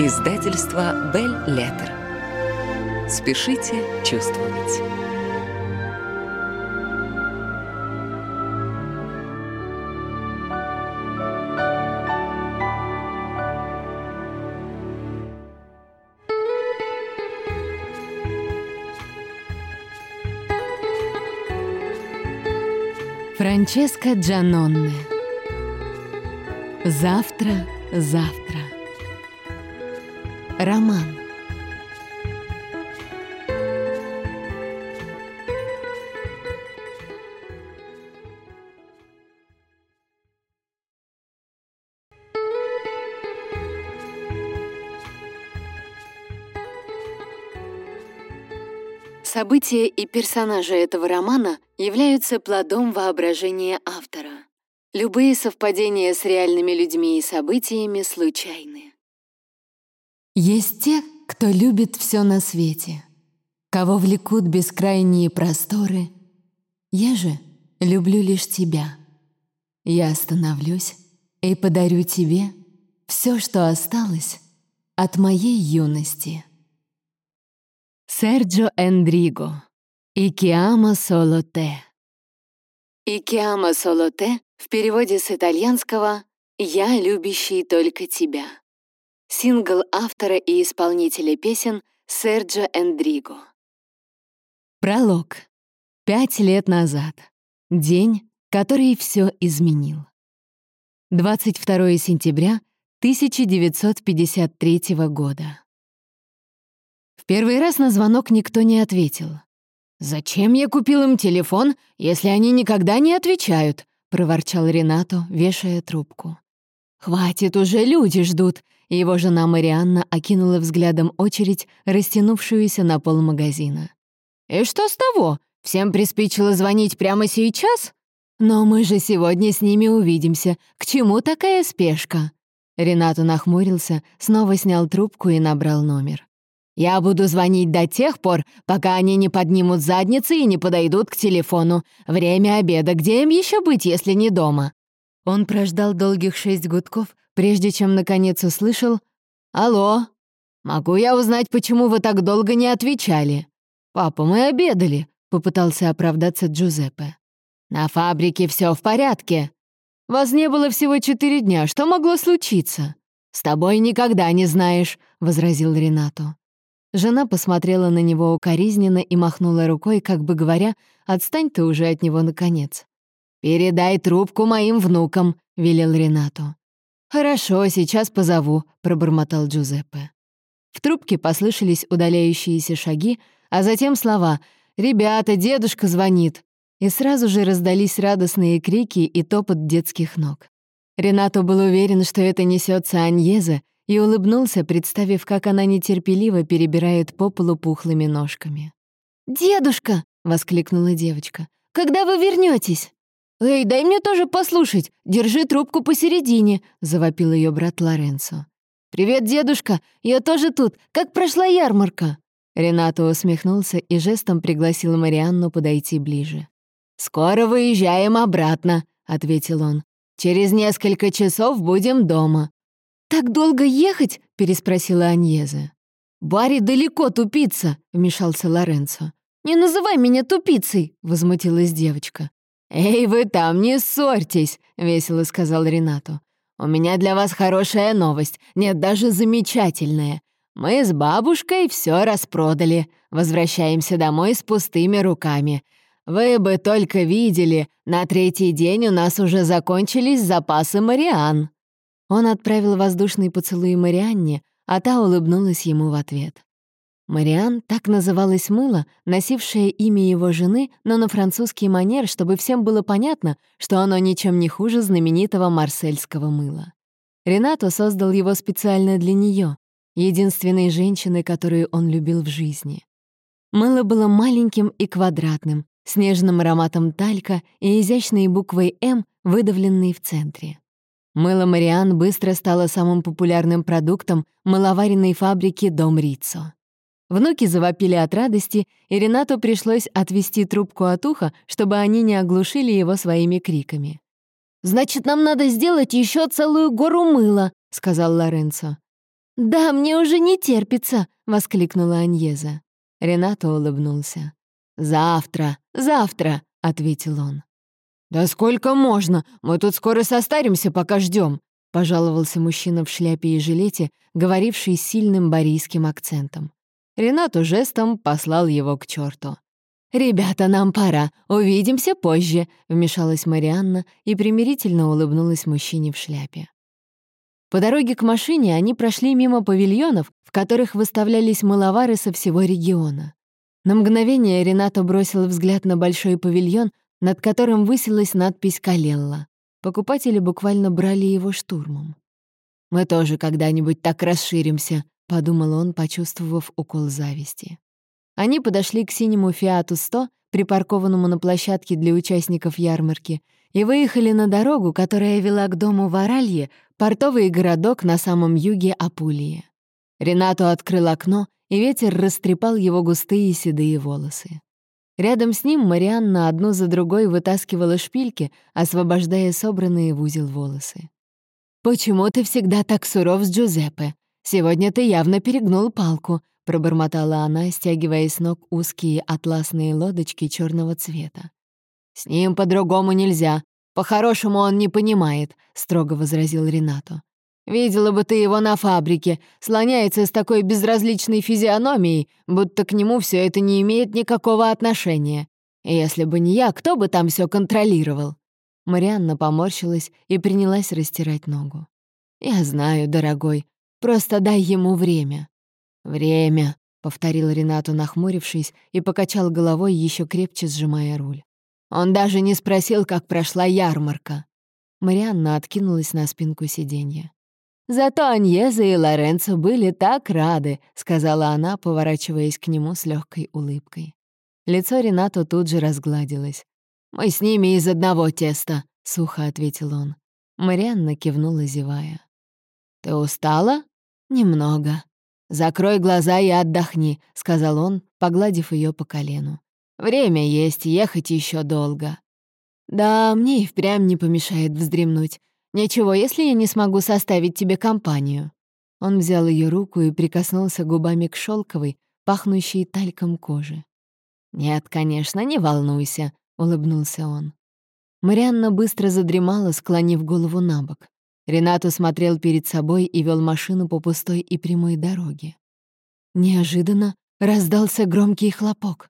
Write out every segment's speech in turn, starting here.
Издательство «Бель Леттер». Спешите чувствовать. Франческа Джанонне Завтра, завтра Роман События и персонажи этого романа являются плодом воображения автора. Любые совпадения с реальными людьми и событиями случайны. Есть те, кто любит все на свете, кого влекут бескрайние просторы. Я же люблю лишь тебя. Я остановлюсь и подарю тебе все, что осталось от моей юности. Серджо Эндриго. «Икиама соло те». «Икиама соло те» в переводе с итальянского «Я, любящий только тебя». Сингл автора и исполнителя песен Серджо Эндриго. Пролог. Пять лет назад. День, который все изменил. 22 сентября 1953 года. В первый раз на звонок никто не ответил. «Зачем я купил им телефон, если они никогда не отвечают?» — проворчал Ренато, вешая трубку. «Хватит уже, люди ждут!» Его жена Марианна окинула взглядом очередь, растянувшуюся на пол магазина. «И что с того? Всем приспичило звонить прямо сейчас? Но мы же сегодня с ними увидимся. К чему такая спешка?» Ренато нахмурился, снова снял трубку и набрал номер. «Я буду звонить до тех пор, пока они не поднимут задницы и не подойдут к телефону. Время обеда, где им еще быть, если не дома?» Он прождал долгих шесть гудков, прежде чем наконец услышал «Алло, могу я узнать, почему вы так долго не отвечали?» «Папа, мы обедали», — попытался оправдаться Джузеппе. «На фабрике все в порядке. Вас не было всего четыре дня. Что могло случиться?» «С тобой никогда не знаешь», — возразил Ренато. Жена посмотрела на него укоризненно и махнула рукой, как бы говоря, «Отстань ты уже от него, наконец». «Передай трубку моим внукам», — велел Ренато. «Хорошо, сейчас позову», — пробормотал Джузеппе. В трубке послышались удаляющиеся шаги, а затем слова «Ребята, дедушка звонит!» И сразу же раздались радостные крики и топот детских ног. Ренато был уверен, что это несется Аньезе, и улыбнулся, представив, как она нетерпеливо перебирает по полу пухлыми ножками. «Дедушка!» — воскликнула девочка. «Когда вы вернетесь? «Эй, дай мне тоже послушать! Держи трубку посередине!» — завопил ее брат Лоренцо. «Привет, дедушка! Я тоже тут! Как прошла ярмарка?» Ренато усмехнулся и жестом пригласил Марианну подойти ближе. «Скоро выезжаем обратно», — ответил он. «Через несколько часов будем дома». «Так долго ехать?» — переспросила Аньеза. «Барри далеко тупица», — вмешался Лоренцо. «Не называй меня тупицей», — возмутилась девочка. «Эй, вы там, не ссорьтесь», — весело сказал Ренату. «У меня для вас хорошая новость, нет, даже замечательная. Мы с бабушкой все распродали, возвращаемся домой с пустыми руками. Вы бы только видели, на третий день у нас уже закончились запасы Мариан». Он отправил воздушный поцелуй Марианне, а та улыбнулась ему в ответ. Мариан — так называлось мыло, носившее имя его жены, но на французский манер, чтобы всем было понятно, что оно ничем не хуже знаменитого марсельского мыла. Ренато создал его специально для нее, единственной женщины, которую он любил в жизни. Мыло было маленьким и квадратным, с нежным ароматом талька и изящной буквой «М», выдавленной в центре. Мыло Мариан быстро стало самым популярным продуктом мыловаренной фабрики «Дом Риццо». Внуки завопили от радости, и Ренату пришлось отвести трубку от уха, чтобы они не оглушили его своими криками. «Значит, нам надо сделать еще целую гору мыла», — сказал Лоренцо. «Да, мне уже не терпится!» — воскликнула Аньеза. Ренато улыбнулся. «Завтра, завтра!» — ответил он. «Да сколько можно? Мы тут скоро состаримся, пока ждем, пожаловался мужчина в шляпе и жилете, говоривший с сильным барийским акцентом. Ренато жестом послал его к черту. «Ребята, нам пора. Увидимся позже», — вмешалась Марианна и примирительно улыбнулась мужчине в шляпе. По дороге к машине они прошли мимо павильонов, в которых выставлялись маловары со всего региона. На мгновение Ренато бросил взгляд на большой павильон, над которым высилась надпись «Калелла». Покупатели буквально брали его штурмом. «Мы тоже когда-нибудь так расширимся», — подумал он, почувствовав укол зависти. Они подошли к синему «Фиату 100», припаркованному на площадке для участников ярмарки, и выехали на дорогу, которая вела к дому в Оралье, портовый городок на самом юге Апулии. Ренато открыл окно, и ветер растрепал его густые седые волосы. Рядом с ним Марианна одну за другой вытаскивала шпильки, освобождая собранные в узел волосы. «Почему ты всегда так суров с Джузеппе? Сегодня ты явно перегнул палку», — пробормотала она, стягивая с ног узкие атласные лодочки черного цвета. «С ним по-другому нельзя. По-хорошему он не понимает», — строго возразил Ренато. «Видела бы ты его на фабрике. Слоняется с такой безразличной физиономией, будто к нему все это не имеет никакого отношения. Если бы не я, кто бы там все контролировал?» Марианна поморщилась и принялась растирать ногу. «Я знаю, дорогой. Просто дай ему время». «Время», — повторил Ренату, нахмурившись, и покачал головой, еще крепче сжимая руль. Он даже не спросил, как прошла ярмарка. Марианна откинулась на спинку сиденья. «Зато Аньеза и Лоренцо были так рады», — сказала она, поворачиваясь к нему с легкой улыбкой. Лицо Ренато тут же разгладилось. «Мы с ними из одного теста», — сухо ответил он. Марианна кивнула, зевая. «Ты устала?» «Немного». «Закрой глаза и отдохни», — сказал он, погладив ее по колену. Время есть, ехать еще долго. Да, мне и впрямь не помешает вздремнуть. Ничего, если я не смогу составить тебе компанию. Он взял ее руку и прикоснулся губами к шелковой, пахнущей тальком кожи. «Нет, конечно, не волнуйся», — улыбнулся он. Марианна быстро задремала, склонив голову на бок. Ренату смотрел перед собой и вел машину по пустой и прямой дороге. Неожиданно раздался громкий хлопок.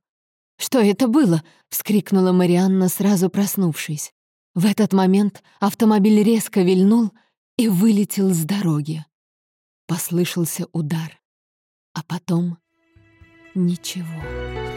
«Что это было?» — вскрикнула Марианна, сразу проснувшись. В этот момент автомобиль резко вильнул и вылетел с дороги. Послышался удар. А потом — ничего.